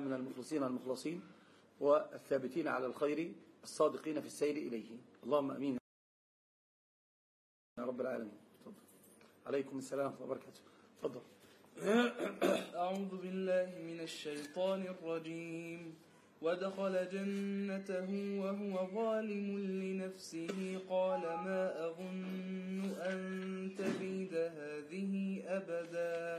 من المخلصين المخلصين والثابتين على الخير الصادقين في السير إليه. اللهم أمين. يا رب العالمين. تفضل. عليكم السلام ورحمة الله وبركاته. تفضل. أعوذ بالله من الشيطان الرجيم. ودخل جنته وهو ظالم لنفسه. قال ما أظن أن تبيد هذه أبدا.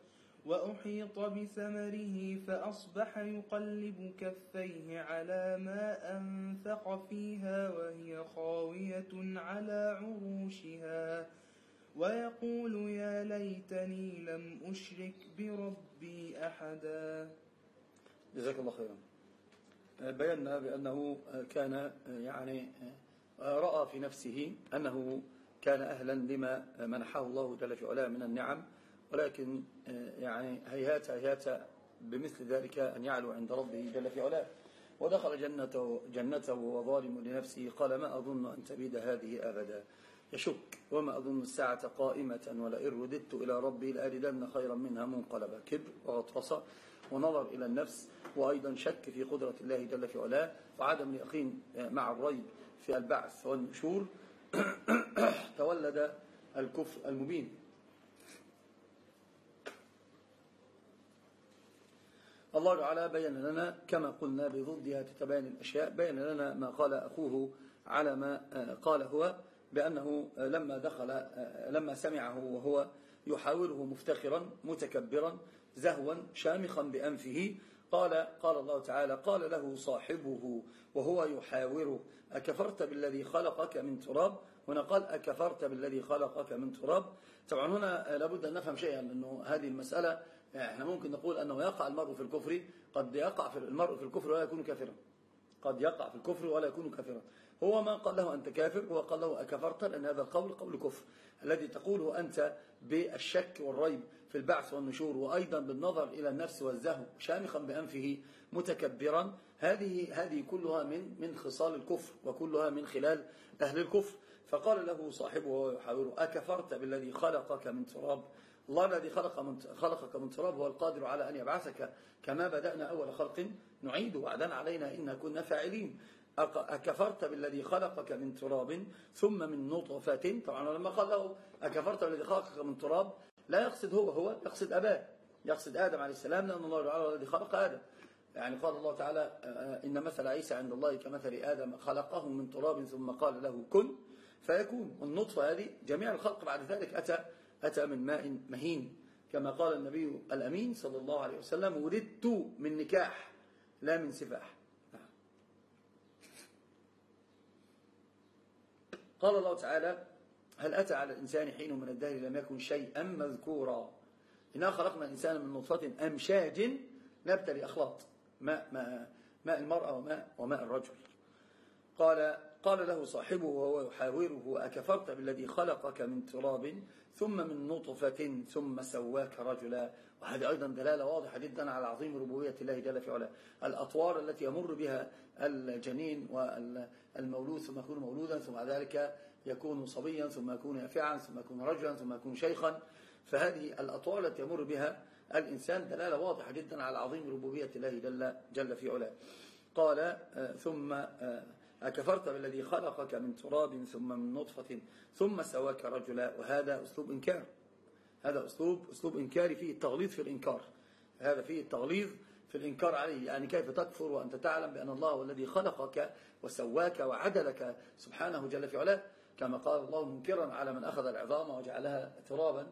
وأحيط بثمره فأصبح يقلب كفيه على ما أنفق فيها وهي خاوية على عروشها. ويقول يا ليتني لم أشرك بربي أحدا. جزاك الله خيرا. بينا بأنه كان يعني رأى في نفسه أنه كان أهلا لما منحه الله جل في علاه من النعم ولكن يعني هيهات هيهات بمثل ذلك أن يعلو عند ربه جل في علاه. ودخل جنته, جنته وظالم لنفسه قال ما أظن أن تبيد هذه أبدا. يشك وما أظن الساعة قائمة ولئن رددت إلى ربي لأجدن خيرا منها. منقلبا كبر وغطرسة ونظر إلى النفس وأيضا شك في قدرة الله جل في علاه وعدم اليقين مع الريب في البعث والنشور. تولد الكفر المبين. الله تعالى بين لنا كما قلنا بضدها تتبين الأشياء بين لنا ما قال أخوه على ما قال هو بأنه لما دخل لما سمعه وهو يحاوره مفتخرا متكبرا زهوا شامخا بأنفه قال قال الله تعالى قال له صاحبه وهو يحاوره أكفرت بالذي خلقك من تراب؟ هنا قال أكفرت بالذي خلقك من تراب. طبعا هنا لابد أن نفهم شيئا أنه هذه المسألة إحنا ممكن نقول أنه يقع المرء في الكفر قد يقع في المرء في الكفر ولا يكون كافرا. قد يقع في الكفر ولا يكون كافرا. هو ما قال له أنت كافر هو قال له أكفرت لأن هذا القول قول كفر. الذي تقوله أنت بالشك والريب في البعث والنشور وأيضا بالنظر إلى النفس والزهو شامخا بأنفه متكبرا هذه هذه كلها من من خصال الكفر وكلها من خلال أهل الكفر. فقال له صاحبه وهو يحاوره أكفرت بالذي خلقك من تراب؟ الله الذي خلق من خلقك من تراب هو القادر على أن يبعثك. كما بدأنا أول خلق نعيد وعدا علينا إن كنا فاعلين. أكفرت بالذي خلقك من تراب ثم من نطفة؟ طبعا لما قال له أكفرت بالذي خلقك من تراب لا يقصد هو هو يقصد أباه. يقصد آدم عليه السلام لأن الله تعالى الذي خلق آدم. يعني قال الله تعالى إن مثل عيسى عند الله كمثل آدم خلقه من تراب ثم قال له كن فيكون. النطفة هذه جميع الخلق بعد ذلك أتى أتى من ماء مهين. كما قال النبي الأمين صلى الله عليه وسلم ولدت من نكاح لا من سفاح نعم. قال الله تعالى هل أتى على الإنسان حين من الدهر لم يكن شيئا مذكورا؟ إنا خلقنا الإنسان من نطفة أمشاج نبتلي أخلاط ماء, ماء, ماء المرأة وماء, وماء الرجل. قال قال له صاحبه وهو يحاوره أكفرت بالذي خلقك من تراب ثم من نطفة ثم سواك رجلا؟ وهذه أيضا دلالة واضحة جدا على عظيم ربوبية الله جل في علاه. الأطوار التي يمر بها الجنين والمولود ثم يكون مولودا ثم ذلك يكون صبيا ثم يكون يافعا ثم يكون رجلا ثم يكون شيخا. فهذه الأطوار التي يمر بها الإنسان دلالة واضحة جدا على عظيم ربوبية الله جل, جل في علاه. قال آه، ثم آه، أكفرت بالذي خلقك من تراب ثم من نطفة ثم سواك رجلا وهذا أسلوب إنكار. هذا أسلوب أسلوب إنكاري فيه التغليظ في الإنكار. هذا فيه التغليظ في الإنكار عليه. يعني كيف تكفر وأنت تعلم بأن الله هو الذي خلقك وسواك وعدلك سبحانه جل في علاه؟ كما قال الله منكرا على من أخذ العظام وجعلها ترابا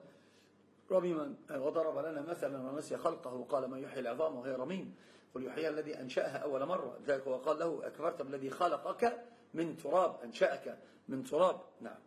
رميما وضرب لنا مثلا ونسي خلقه وقال من يحيي العظام وهي رميم. قل يحيي الذي أنشأها أول مرة. ذلك وقال له أكفرت بالذي خلقك من تراب أنشأك من تراب. نعم.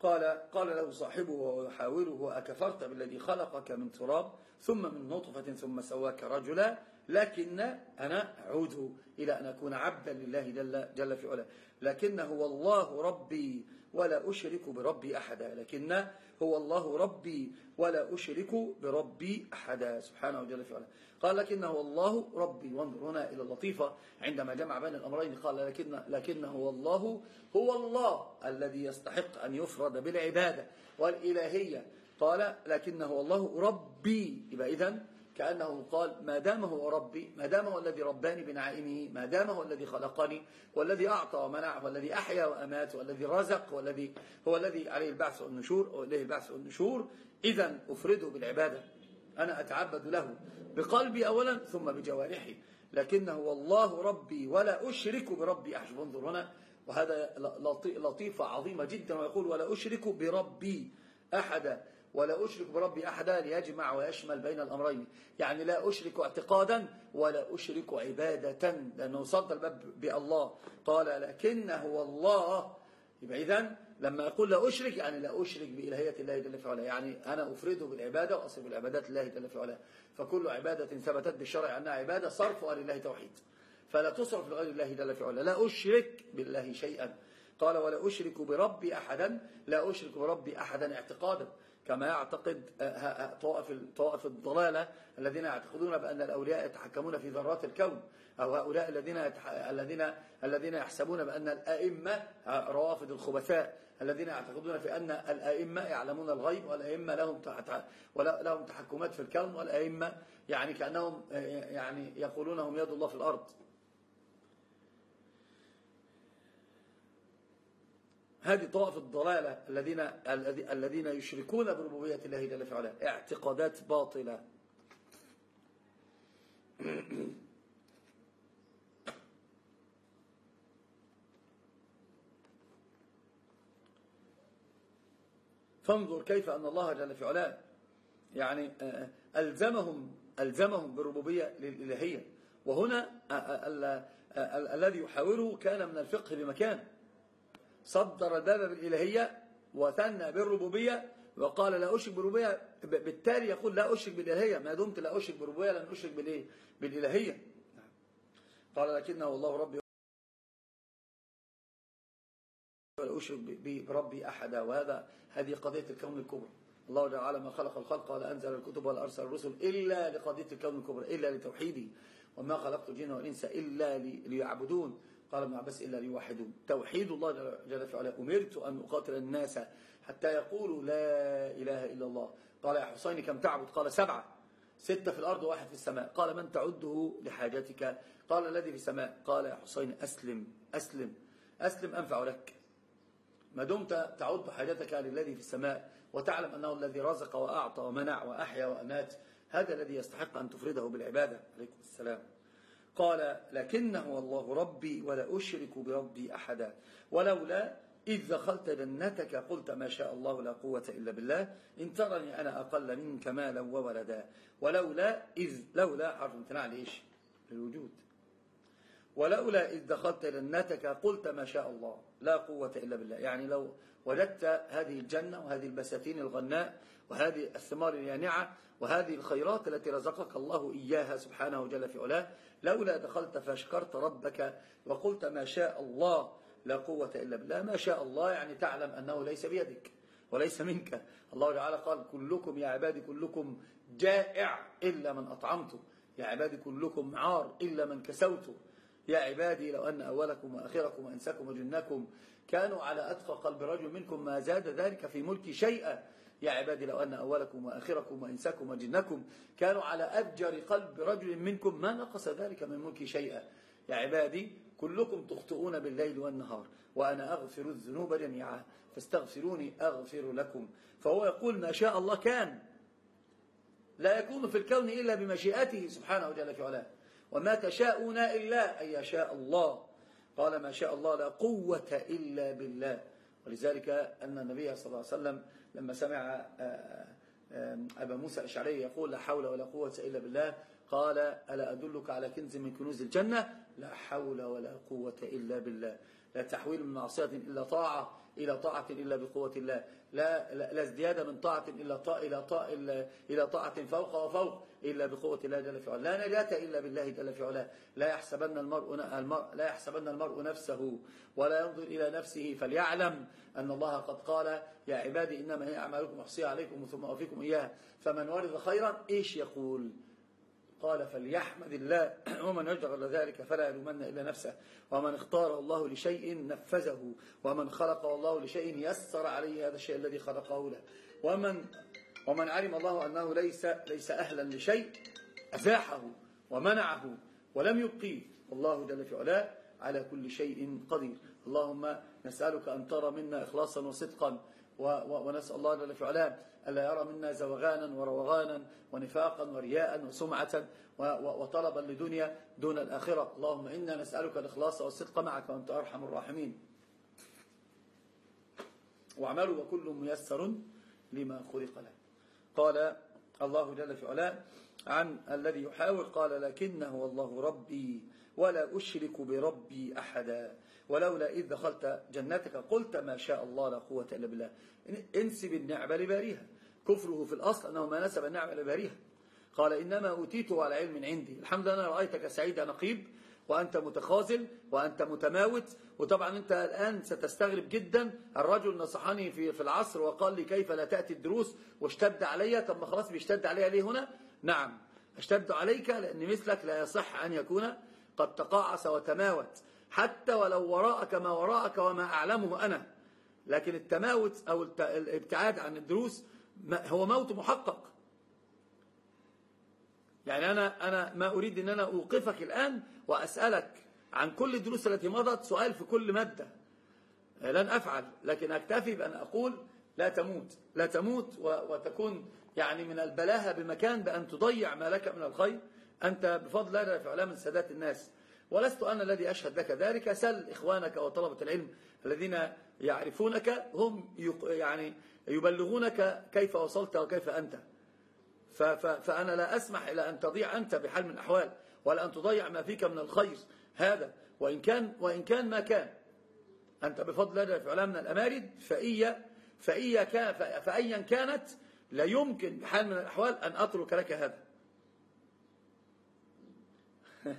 قال قال له صاحبه ويحاوره أكفرت بالذي خلقك من تراب ثم من نطفة ثم سواك رجلا لكن أنا أعود إلى أن أكون عبدا لله جل, جل في علاه. لكن هو الله ربي ولا أشرك بربي أحدا لكن هو الله ربي ولا أشرك بربي أحدا سبحانه وجل في قال لكن هو الله ربي. وانظر هنا إلى اللطيفة عندما جمع بين الأمرين. قال لكن, لكن هو الله هو الله الذي يستحق أن يفرد بالعبادة والإلهية. قال لكن هو الله ربي. يبقى إذن كأنه قال ما دام هو ربي ما دام هو الذي رباني بنعيمه ما دام هو الذي خلقني والذي أعطى ومنع والذي أحيا وأمات والذي رزق والذي هو الذي عليه البعث والنشور وإليه البعث والنشور. إذا أفرده بالعبادة أنا أتعبد له بقلبي أولا ثم بجوارحي. لكنه والله ربي ولا أشرك بربي أحد. انظر هنا وهذا لطيفة عظيمة جدا ويقول ولا أشرك بربي أحدا ولا أشرك بربي أحدا ليجمع ويشمل بين الأمرين. يعني لا أشرك اعتقادا ولا أشرك عبادة. لأنه صد الباب بالله. قال لكن هو الله يبقى إذن لما يقول لا أشرك يعني لا أشرك بإلهية الله جل في علاه. يعني أنا أفرده بالعبادة وأصل بالعبادات الله جل في علاه. فكل عبادة ثبتت بالشرع أنها عبادة صرفها لله توحيد. فلا تصرف لغير الله جل في علاه. لا أشرك بالله شيئا. قال ولا أشرك بربي أحدا. لا أشرك بربي أحدا اعتقادا. كما يعتقد آه، آه، آه، طوائف طوائف الضلالة الذين يعتقدون بأن الأولياء يتحكمون في ذرات الكون أو هؤلاء الذين الذين الذين يحسبون بأن الأئمة روافد الخبثاء الذين يعتقدون في أن الأئمة يعلمون الغيب والأئمة لهم لهم تحكمات في الكون والأئمة يعني كأنهم يعني يقولون هم يد الله في الأرض. هذه طوائف الضلالة الذين الذين يشركون بربوبية الله جل في علاه اعتقادات باطلة. فانظر كيف أن الله جل في علاه يعني آه، ألزمهم ألزمهم بالربوبية للإلهية وهنا آه، آه، الذي يحاوره كان من الفقه بمكان. صدر الباب بالإلهية وثنى بالربوبية وقال لا أشرك بالربوبية. بالتالي يقول لا أشرك بالإلهية. ما دمت لا أشرك بالربوبية لن أشرك بالإيه؟ بالإلهية. قال لكنه الله ربي ولا أشرك بربي أحدا وهذا هذه قضية الكون الكبرى. الله تعالى ما خلق الخلق ولا أنزل الكتب ولا أرسل الرسل إلا لقضية الكون الكبرى إلا لتوحيده وما خلقت الجن والإنس إلا ليعبدون. قال ابن عباس إلا ليوحدون توحيد الله جل وعلا. أمرت أن أقاتل الناس حتى يقولوا لا إله إلا الله. قال يا حسين كم تعبد؟ قال سبعة. ستة في الأرض وواحد في السماء. قال من تعده لحاجتك؟ قال الذي في السماء. قال يا حسين أسلم أسلم أسلم أنفع لك. ما دمت تعد حاجتك للذي في السماء وتعلم أنه الذي رزق وأعطى ومنع وأحيا وأمات هذا الذي يستحق أن تفرده بالعبادة. عليكم السلام. قال لكنه الله ربي ولا أشرك بربي أحدا. ولولا إذ دخلت جنتك قلت ما شاء الله لا قوة إلا بالله إن ترني أنا أقل منك مالا وولدا. ولولا إذ لولا حرف امتناع لإيش للوجود. ولولا إذ دخلت جنتك قلت ما شاء الله لا قوة إلا بالله. يعني لو وجدت هذه الجنة وهذه البساتين الغناء وهذه الثمار اليانعة وهذه الخيرات التي رزقك الله إياها سبحانه جل في علاه لولا دخلت فاشكرت ربك وقلت ما شاء الله لا قوة إلا بالله. ما شاء الله يعني تعلم أنه ليس بيدك وليس منك. الله تعالى قال كلكم يا عبادي كلكم جائع إلا من أطعمته يا عبادي كلكم عار إلا من كسوته يا عبادي لو أن أولكم وآخركم وأنساكم وجنكم كانوا على أتقى قلب رجل منكم ما زاد ذلك في ملك شيئا. يا عبادي لو أن أولكم وآخركم وإنساكم وجنكم كانوا على أفجر قلب رجل منكم ما نقص ذلك من ملك شيئا. يا عبادي كلكم تخطئون بالليل والنهار وأنا أغفر الذنوب جميعا. فاستغفروني أغفر لكم. فهو يقول ما شاء الله كان. لا يكون في الكون إلا بمشيئته سبحانه وجل في علاه. وما تشاءون إلا أن يشاء الله. قال ما شاء الله لا قوة إلا بالله. ولذلك أن النبي صلى الله عليه وسلم لما سمع آه، آه، أبا موسى الأشعري يقول لا حول ولا قوة إلا بالله قال ألا أدلك على كنز من كنوز الجنة؟ لا حول ولا قوة إلا بالله. لا تحويل من معصية إلا طاعة إلى طاعة إلا بقوة الله. لا, لا, لا ازدياد من طاعة إلا طاعة إلى طاعة إلا, إلى طاعة فوق وفوق إلا بقوة الله جل في علاه لا نجاة إلا بالله جل في علاه لا يحسبن المرء المرء لا يحسبن المرء نفسه ولا ينظر إلى نفسه فليعلم أن الله قد قال يا عبادي إنما هي أعمالكم أحصيها عليكم ثم أوفيكم إياها. فمن ورد خيرا إيش يقول؟ قال فليحمد الله ومن يجعل ذلك فلا يلومن إلا نفسه. ومن اختار الله لشيء نفذه. ومن خلق الله لشيء يسر عليه هذا الشيء الذي خلقه له. ومن ومن علم الله أنه ليس ليس أهلا لشيء أزاحه ومنعه ولم يبقيه والله جل في علاه على كل شيء قدير. اللهم نسألك أن ترى منا إخلاصا وصدقا. ونسأل الله جل في علاه ألا يرى منا زوغانا وروغانا ونفاقا ورياء وسمعة وطلبا لدنيا دون الآخرة. اللهم إنا نسألك الإخلاص والصدق معك وأنت أرحم الراحمين. واعملوا وكل ميسر لما خلق له قال الله جل في علاه عن الذي يحاول قال لكنه الله ربي ولا أشرك بربي أحدا. ولولا إذ دخلت جنتك قلت ما شاء الله لا قوة إلا بالله. انسب النعمة لباريها. كفره في الأصل أنه ما نسب النعمة لباريها قال إنما أوتيته على علم عندي. الحمد لله أنا رأيتك سعيد نقيب وأنت متخاذل وأنت متماوت وطبعا أنت الآن ستستغرب جدا. الرجل نصحني في في العصر وقال لي كيف لا تأتي الدروس واشتد علي؟ طب ما خلاص بيشتد علي ليه هنا؟ نعم أشتد عليك لأن مثلك لا يصح أن يكون قد تقاعس وتماوت. حتى ولو وراءك ما وراءك وما أعلمه أنا. لكن التماوت أو الابتعاد عن الدروس هو موت محقق. يعني أنا, أنا ما أريد أن أنا أوقفك الآن وأسألك عن كل الدروس التي مضت سؤال في كل مادة. لن أفعل لكن أكتفي بأن أقول لا تموت. لا تموت وتكون يعني من البلاهة بمكان بأن تضيع ما لك من الخير. أنت بفضل الله في علام سادات الناس. ولست أنا الذي أشهد لك ذلك. سل إخوانك وطلبة العلم الذين يعرفونك. هم يعني يبلغونك كيف وصلت وكيف أنت. فأنا لا أسمح إلى أن تضيع أنت بحال من الأحوال ولا أن تضيع ما فيك من الخير. هذا وإن كان, وإن كان ما كان. أنت بفضل الله في علام من الأمارد فإيا فإيا كان فأيا كانت لا يمكن بحال من الأحوال أن أترك لك هذا.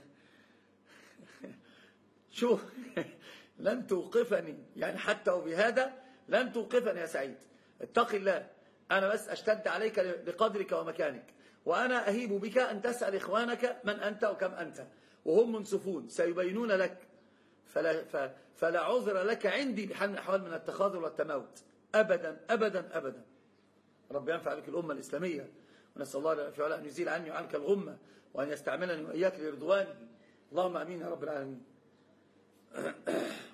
شوف لن توقفني. يعني حتى وبهذا لن توقفني يا سعيد. اتق الله. أنا بس أشتد عليك لقدرك ومكانك. وأنا أهيب بك أن تسأل إخوانك من أنت وكم أنت. وهم منصفون سيبينون لك. فلا, فلا عذر لك عندي بحال من الأحوال من التخاذل والتموت. أبدا أبدا أبدا. رب ينفع لك الأمة الإسلامية. ونسأل الله في علاء أن يزيل عني وعنك الغمة. وأن يستعملني وإياك لرضوانه. اللهم أمين يا رب العالمين.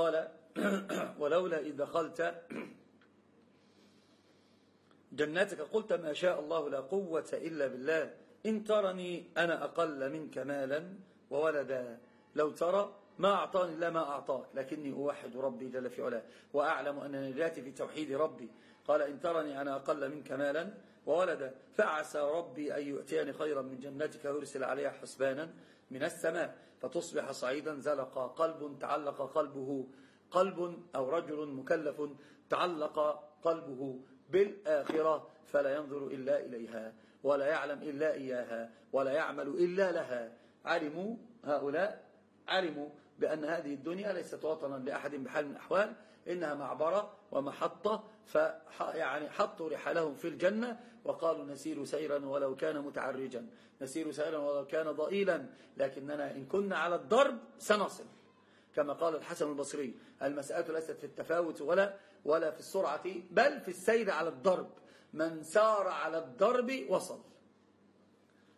قال ولولا إذ دخلت جناتك قلت ما شاء الله لا قوة إلا بالله. إن ترني أنا أقل منك مالا وولدا. لو ترى ما أعطاني الله ما أعطاك لكني أوحد ربي جل في علاه وأعلم أن نجاتي في توحيد ربي. قال إن ترني أنا أقل منك مالا وولدا فعسى ربي أن يؤتيني خيرا من جنتك ويرسل عليها حسبانا. من السماء فتصبح صعيدا زلقا قلب تعلق قلبه قلب أو رجل مكلف تعلق قلبه بالآخرة فلا ينظر إلا إليها ولا يعلم إلا إياها ولا يعمل إلا لها. علموا هؤلاء علموا بأن هذه الدنيا ليست وطنا لأحد بحال من الأحوال إنها معبرة ومحطة يعني حطوا رحلهم في الجنة وقالوا نسير سيرا ولو كان متعرجا. نسير سيرا ولو كان ضئيلا لكننا إن كنا على الضرب سنصل. كما قال الحسن البصري المسألة ليست في التفاوت ولا ولا في السرعة بل في السير على الضرب. من سار على الضرب وصل.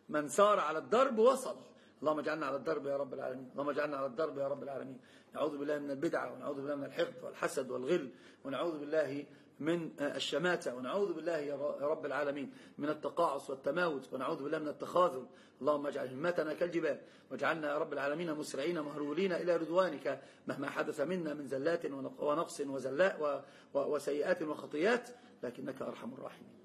من سار على الضرب وصل. اللهم اجعلنا على الضرب يا رب العالمين. اللهم اجعلنا على الضرب يا رب العالمين. نعوذ بالله من البدعة ونعوذ بالله من الحقد والحسد والغل ونعوذ بالله من الشماتة. ونعوذ بالله يا رب العالمين. من التقاعس والتماوت. ونعوذ بالله من التخاذل. اللهم اجعل همتنا كالجبال. واجعلنا يا رب العالمين مسرعين مهرولين إلى رضوانك. مهما حدث منا من زلات ونقص وزلاء وسيئات وخطيات لكنك أرحم الراحمين.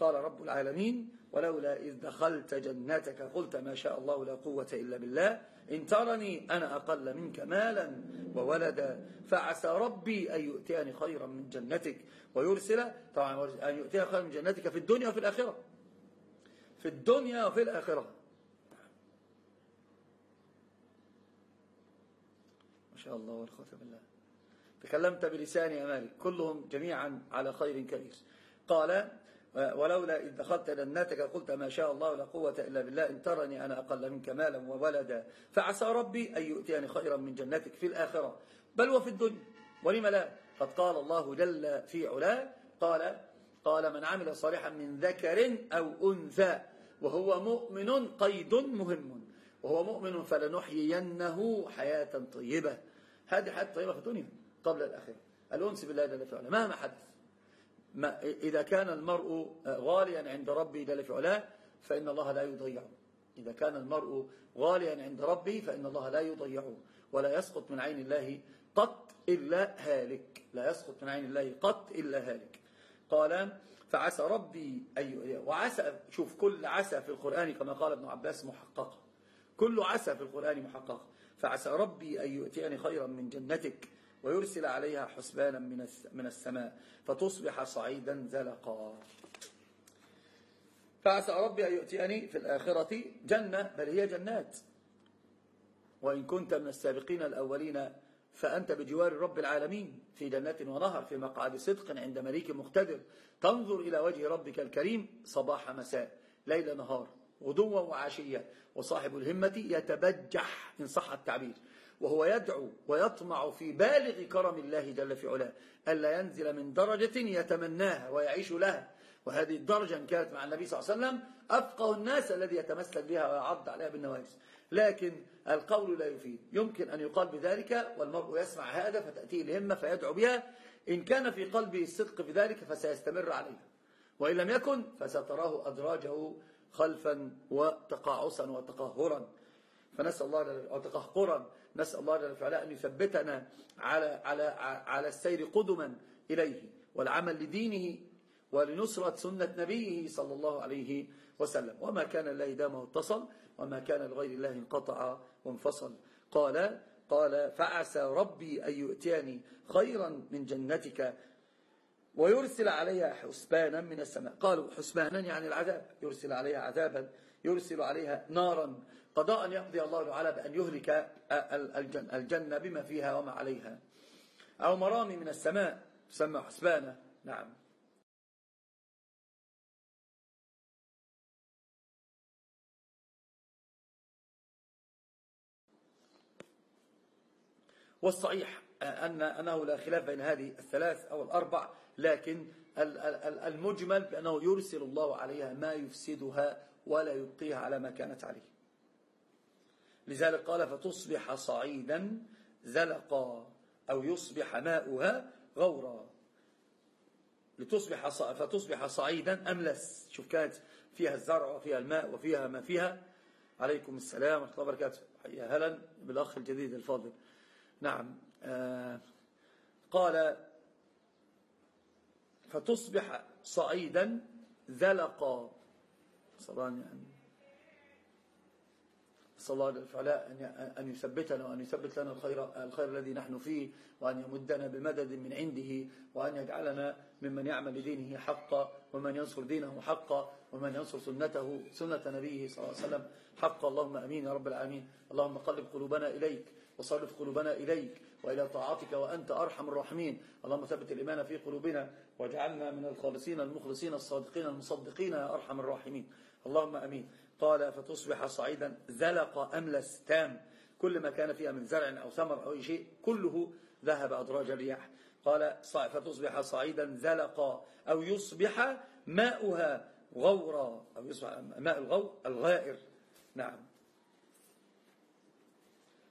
قال رب العالمين ولولا إذ دخلت جنتك قلت ما شاء الله لا قوة إلا بالله إن ترني أنا أقل منك مالا وولدا فعسى ربي أن يؤتيني خيرا من جنتك ويرسل طبعا أن يؤتيني خيرا من جنتك في الدنيا وفي الآخرة. في الدنيا وفي الآخرة. ما شاء الله والخوة بالله. تكلمت بلسان أمالك كلهم جميعا على خير كبير. قال ولولا إذ دخلت جنتك قلت ما شاء الله لا قوة إلا بالله إن ترني أنا أقل منك مالا وولدا. فعسى ربي أن يؤتيني خيرا من جنتك في الآخرة. بل وفي الدنيا. ولم لا؟ قد قال الله جل في علاه قال قال من عمل صالحا من ذكر أو أنثى وهو مؤمن قيد مهم. وهو مؤمن فلنحيينه حياة طيبة. هذه حياة طيبة في الدنيا قبل الآخرة. الأنس بالله جل في علاه. مهما حدث. ما إذا كان المرء غاليا عند ربه جل في علاه فإن الله لا يضيعه إذا كان المرء غاليا عند ربه فإن الله لا يضيعه ولا يسقط من عين الله قط إلا هالك. لا يسقط من عين الله قط إلا هالك. قال فعسى ربي أي وعسى شوف كل عسى في القرآن كما قال ابن عباس محققة كل عسى في القرآن محققة فعسى ربي أن يؤتيني خيرا من جنتك ويرسل عليها حسبانا من السماء فتصبح صعيدا زلقا. فعسى ربي أن يؤتيني في الآخرة جنة بل هي جنات. وإن كنت من السابقين الأولين فأنت بجوار رب العالمين في جنات ونهر في مقعد صدق عند مليك مقتدر. تنظر إلى وجه ربك الكريم صباح مساء ليل نهار غدوا وعشية وصاحب الهمة يتبجح إن صح التعبير. وهو يدعو ويطمع في بالغ كرم الله جل في علاه ألا ينزل من درجة يتمناها ويعيش لها. وهذه الدرجة إن كانت مع النبي صلى الله عليه وسلم أفقه الناس الذي يتمسك بها ويعض عليها بالنواجس لكن القول لا يفيد. يمكن أن يقال بذلك والمرء يسمع هذا فتأتيه الهمة فيدعو بها. إن كان في قلبه الصدق بذلك فسيستمر عليها. وإن لم يكن فستراه أدراجه خلفا وتقاعسا وتقهرا. فنسأل الله وتقهقرا نسأل الله جل وعلا أن يثبتنا على على على السير قدما إليه والعمل لدينه ولنصرة سنة نبيه صلى الله عليه وسلم. وما كان الله دامه اتصل وما كان لغير الله انقطع وانفصل. قال قال فعسى ربي أن يؤتيني خيرا من جنتك ويرسل عليها حسبانا من السماء. قالوا حسبانا يعني العذاب. يرسل عليها عذابا يرسل عليها نارا قضاء يقضي الله تعالى بأن يهلك الجنة بما فيها وما عليها. أو مرامي من السماء تسمى حسبانة. نعم. والصحيح أن أنه لا خلاف بين هذه الثلاث أو الأربع لكن المجمل بأنه يرسل الله عليها ما يفسدها ولا يبقيها على ما كانت عليه. لذلك قال فتصبح صعيدا زلقا أو يصبح ماؤها غورا. لتصبح فتصبح صعيدا أملس. شوف كانت فيها الزرع وفيها الماء وفيها ما فيها. عليكم السلام ورحمة الله وبركاته. يا هلا بالأخ الجديد الفاضل. نعم آه قال فتصبح صعيدا ذلقا صلاني أن صلى الله عليه وسلم أن يثبتنا وأن يثبت لنا الخير, الخير الذي نحن فيه وأن يمدنا بمدد من عنده وأن يجعلنا ممن يعمل لدينه حقا ومن ينصر دينه حقا ومن ينصر سنته سنة نبيه صلى الله عليه وسلم حقا. اللهم أمين يا رب العالمين. اللهم قلب قلوبنا إليك وصرف قلوبنا إليك وإلى طاعتك وأنت أرحم الراحمين. اللهم ثبت الإيمان في قلوبنا واجعلنا من الخالصين المخلصين الصادقين المصدقين يا أرحم الراحمين. اللهم أمين. قال فتصبح صعيدا؟ زلق أملس تام كل ما كان فيها من زرع أو ثمر أو أي شيء كله ذهب أدراج الرياح. قال فتصبح صعيدا زلقا أو يصبح ماؤها غورا أو يصبح ماء الغور الغائر. نعم.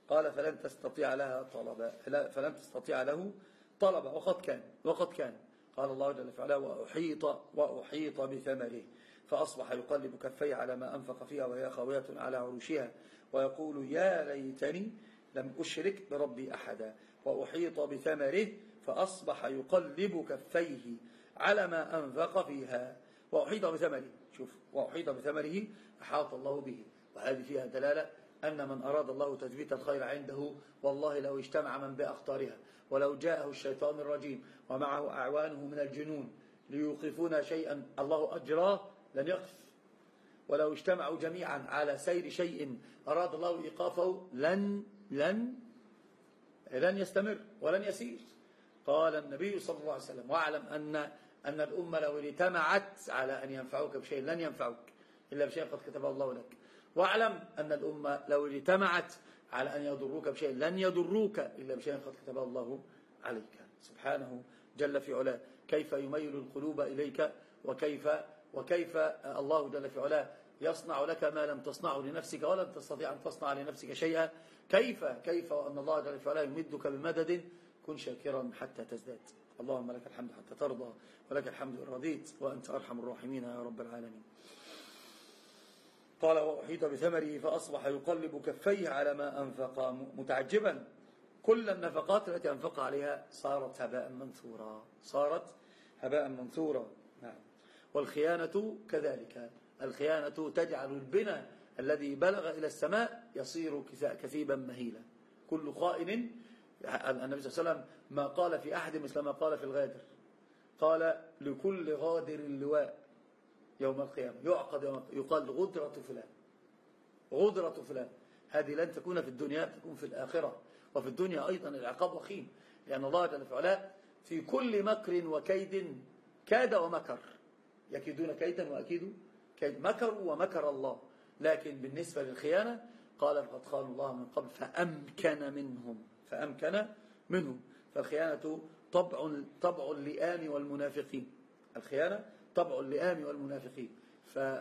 قال فلن تستطيع لها طلبا فلن تستطيع له طلبا. وقد كان وقد كان. قال الله جل وعلا وأحيط, وأحيط بثمره. فأصبح يقلب كفيه على ما أنفق فيها وهي خاوية على عروشها ويقول يا ليتني لم أشرك بربي أحدا وأحيط بثمره فأصبح يقلب كفيه على ما أنفق فيها وأحيط بثمره. شوف وأحيط بثمره أحاط الله به. وهذه فيها دلالة أن من أراد الله تثبيت الخير عنده والله لو اجتمع من بأخطارها ولو جاءه الشيطان الرجيم ومعه أعوانه من الجنون ليوقفون شيئا الله أجراه لن يقف. ولو اجتمعوا جميعا على سير شيء أراد الله إيقافه لن لن لن يستمر ولن يسير. قال النبي صلى الله عليه وسلم واعلم أن أن الأمة لو اجتمعت على أن ينفعوك بشيء لن ينفعوك إلا بشيء قد كتبه الله لك. واعلم أن الأمة لو اجتمعت على أن يضروك بشيء لن يضروك إلا بشيء قد كتبه الله عليك. سبحانه جل في علاه كيف يميل القلوب إليك وكيف وكيف الله جل في علاه يصنع لك ما لم تصنعه لنفسك ولم تستطيع أن تصنع لنفسك شيئا. كيف؟ كيف؟ وأن الله جل في علاه يمدك بمدد كن شاكرا حتى تزداد. اللهم لك الحمد حتى ترضى ولك الحمد إن رضيت وأنت أرحم الراحمين يا رب العالمين. قال وأحيط بثمره فأصبح يقلب كفيه على ما أنفق. متعجبا. كل النفقات التي أنفق عليها صارت هباء منثورا. صارت هباء منثورا. والخيانة كذلك. الخيانة تجعل البنى الذي بلغ إلى السماء يصير كثيبا مهيلا. كل خائن النبي صلى الله عليه وسلم ما قال في أحد مثل ما قال في الغادر. قال لكل غادر اللواء يوم القيامة. يعقد يوم يقال غدرة فلان. غدرة فلان. هذه لن تكون في الدنيا تكون في الآخرة. وفي الدنيا أيضا العقاب وخيم. لأن الله جل في كل مكر وكيد كاد ومكر. يكيدون كيدا وأكيدوا كيد مكروا ومكر الله. لكن بالنسبة للخيانة قال فقد خانوا الله من قبل فأمكن منهم. فأمكن منهم. فالخيانة طبع طبع اللئام والمنافقين. الخيانة طبع اللئام والمنافقين.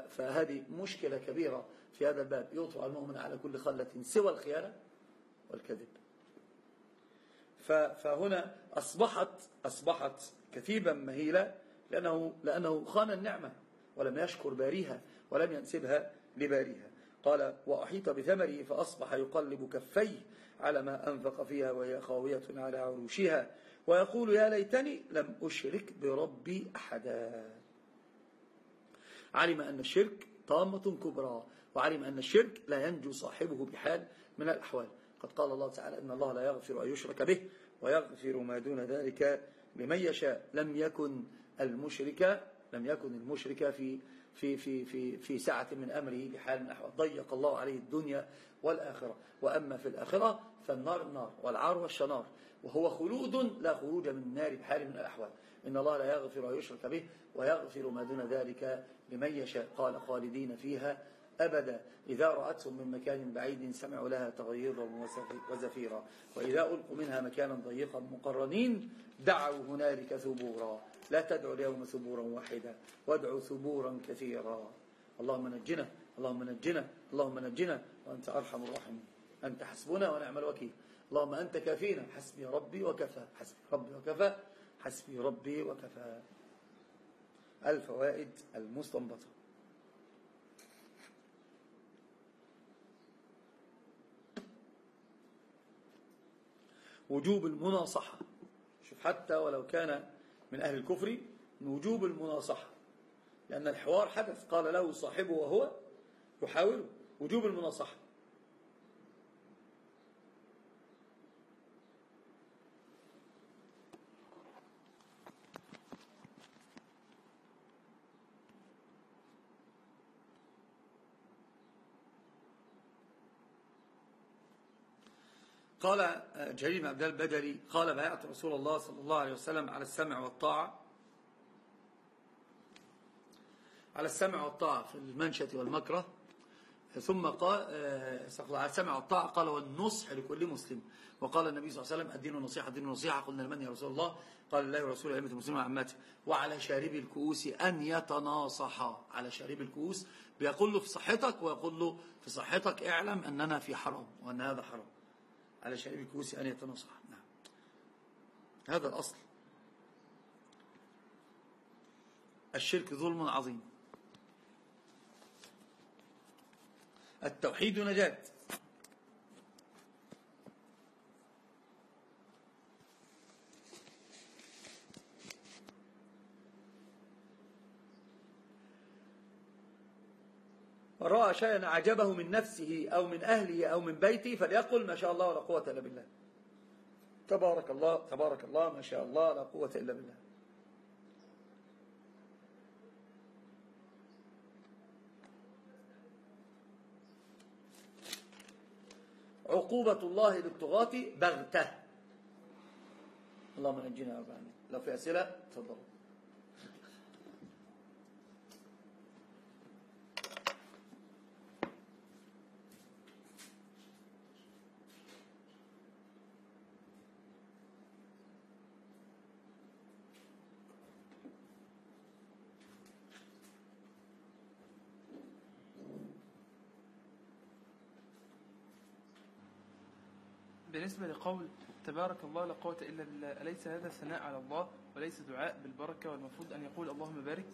فهذه مشكلة كبيرة في هذا الباب. يطفع المؤمن على كل خلة سوى الخيانة والكذب. فهنا أصبحت أصبحت كثيبا مهيلة لأنه, لأنه خان النعمة ولم يشكر باريها ولم ينسبها لباريها. قال وأحيط بثمره فأصبح يقلب كفيه على ما أنفق فيها وهي خاوية على عروشها ويقول يا ليتني لم أشرك بربي أحدا. علم أن الشرك طامة كبرى وعلم أن الشرك لا ينجو صاحبه بحال من الأحوال. قد قال الله تعالى إن الله لا يغفر أن يشرك به ويغفر ما دون ذلك لمن يشاء. لم يكن المشرك لم يكن المشرك في في في في في سعة من أمره بحال من الأحوال ضيق الله عليه الدنيا والآخرة. وأما في الآخرة فالنار النار والعار والشنار. وهو خلود لا خروج من النار بحال من الأحوال. إن الله لا يغفر ويشرك به ويغفر ما دون ذلك لمن يشاء. قال خالدين فيها أبدا. إذا رأتهم من مكان بعيد سمعوا لها تغيظا وزفيرا. وإذا ألقوا منها مكانا ضيقا مقرنين دعوا هنالك ثبورا. لا تدعوا اليوم ثبورا واحدا. وادعوا ثبورا كثيرا. اللهم نجنا اللهم نجنا اللهم نجنا. وأنت أرحم الراحمين. أنت حسبنا ونعم الوكيل. اللهم أنت كافينا. حسبي ربي وكفى. حسبي ربي وكفى. حسبي ربي وكفى. الفوائد المستنبطة. وجوب المناصحة. شوف حتى ولو كان من أهل الكفر من وجوب المناصحة. لأن الحوار حدث. قال له صاحبه وهو يحاول وجوب المناصحة. قال جرير بن عبد البدري قال بايعت رسول الله صلى الله عليه وسلم على السمع والطاعة. على السمع والطاعة في المنشة والمكره. ثم قال آه، على السمع والطاعة قال والنصح لكل مسلم. وقال النبي صلى الله عليه وسلم الدين النصيحة الدين النصيحة قلنا لمن يا رسول الله؟ قال الله ورسوله أئمة المسلمين وعمته وعلى شارب الكؤوس أن يتناصحا. على شارب الكؤوس بيقول له في صحتك ويقول له في صحتك اعلم أننا في حرام وأن هذا حرام. على شارب الكؤوس أن يتناصح. نعم. هذا الأصل. الشرك ظلم عظيم. التوحيد نجاة. رأى شيئا أعجبه من نفسه أو من أهله أو من بيته فليقل ما شاء الله ولا قوة إلا بالله. تبارك الله تبارك الله ما شاء الله لا قوة إلا بالله. عقوبة الله للطغاة بغتة. اللهم نجينا وبعنا لو في أسئلة تفضل. بالنسبة لقول تبارك الله لا قوة إلا بالله أليس هذا ثناء على الله وليس دعاء بالبركة والمفروض أن يقول اللهم بارك؟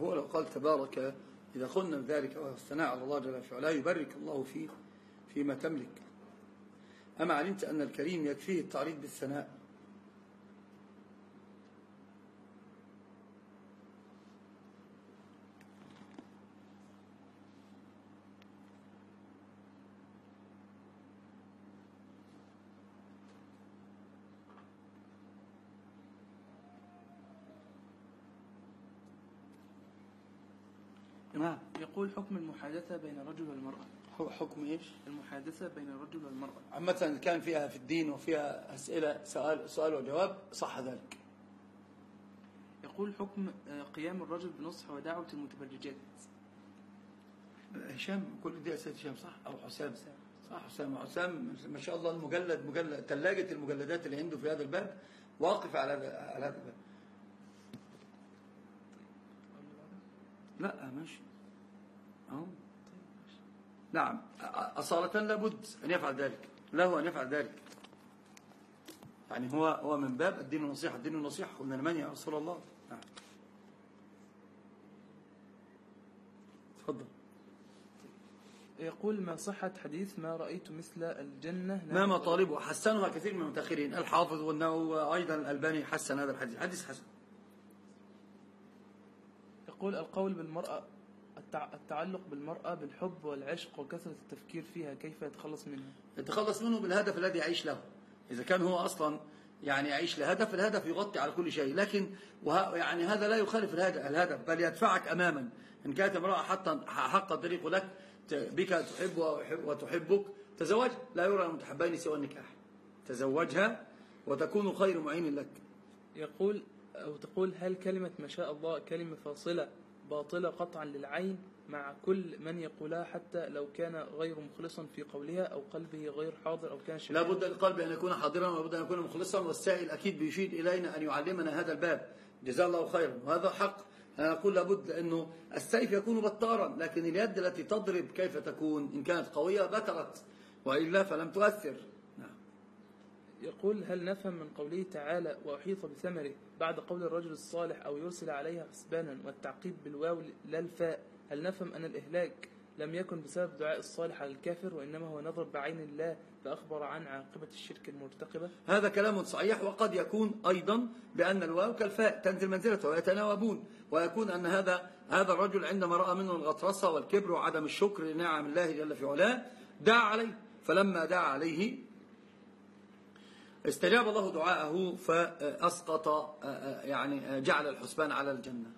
هو لو قال تبارك إذا قلنا ذلك والثناء على الله جل وعلا يبارك الله فيه فيما تملك. أما علمت أن الكريم يكفيه التعريض بالثناء؟ نعم. يقول حكم المحادثة بين الرجل والمرأة. حكم إيش؟ المحادثة بين الرجل والمرأة. عامة كان فيها في الدين وفيها أسئلة سؤال, سؤال وجواب صح ذلك. يقول حكم آه، قيام الرجل بنصح ودعوة المتبرجات. هشام كل دي أسئلة هشام صح؟ أو حسام. صح حسام. حسام ما شاء الله المجلد مجلد ثلاجة المجلدات اللي عنده في هذا الباب واقف على على هذا الباب. لا ماشي. أهو. نعم. أصالة لابد أن يفعل ذلك. له أن يفعل ذلك. يعني هو هو من باب الدين النصيحة الدين النصيحة قلنا لمن يا رسول الله. نعم. تفضل. يقول ما صحة حديث ما رأيت مثل الجنة؟ ما مطالبه. حسنها كثير من المتأخرين. الحافظ والنووي أيضا الألباني حسن هذا الحديث. حديث حسن. يقول القول بالمرأة التعلق بالمرأة بالحب والعشق وكثرة التفكير فيها كيف يتخلص منها؟ يتخلص منه بالهدف الذي يعيش له. إذا كان هو أصلا يعني يعيش لهدف الهدف يغطي على كل شيء. لكن وه يعني هذا لا يخالف الهدف بل يدفعك أماما. إن كانت امرأة حتى حق الطريق لك بك تحب وتحبك تزوج لا يرى المتحبين سوى النكاح. تزوجها وتكون خير معين لك. يقول أو تقول هل كلمة ما شاء الله كلمة فاصلة باطلة قطعا للعين مع كل من يقولها حتى لو كان غير مخلصا في قولها أو قلبه غير حاضر أو كان لا بد للقلب أن يكون حاضرا ولا بد أن يكون مخلصا والسائل أكيد بيشير إلينا أن يعلمنا هذا الباب. جزاه الله خيرا. وهذا حق. أنا أقول لابد أنه السيف يكون بطارا لكن اليد التي تضرب كيف تكون؟ إن كانت قوية بترت وإلا فلم تؤثر. يقول هل نفهم من قوله تعالى وأحيط بثمره بعد قول الرجل الصالح أو يرسل عليها حسبانا والتعقيب بالواو لا الفاء؟ هل نفهم أن الإهلاك لم يكن بسبب دعاء الصالح على الكافر وإنما هو نظر بعين الله فأخبر عن عاقبة الشرك المرتقبة؟ هذا كلام صحيح وقد يكون أيضا بأن الواو كالفاء تنزل منزلته ويتناوبون ويكون أن هذا هذا الرجل عندما رأى منه الغطرسة والكبر وعدم الشكر لنعم الله جل في علاه دعا عليه فلما دعا عليه استجاب الله دعاءه فأسقط يعني جعل الحسبان على الجنة.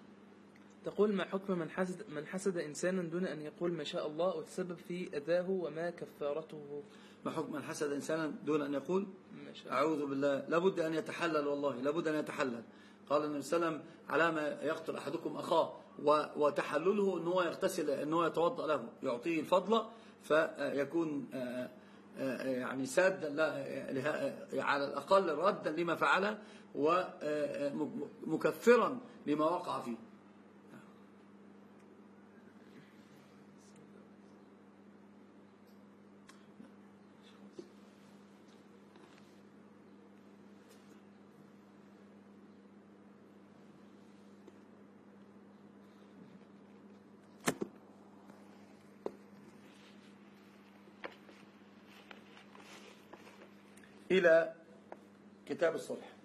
تقول ما حكم من حسد, من حسد إنسانا دون أن يقول ما شاء الله وتسبب في أذاه وما كفارته؟ ما حكم من حسد إنسانا دون أن يقول ما شاء الله. أعوذ بالله لابد أن يتحلل والله لابد أن يتحلل. قال النبي صلى الله عليه وسلم على ما يقتل أحدكم أخاه و- وتحلله أن هو يغتسل أن هو يتوضأ له يعطيه الفضل فيكون آه، آه، يعني سادا على الأقل ردا لما فعله ومكفرا لما وقع فيه. إلى كتاب الصلح.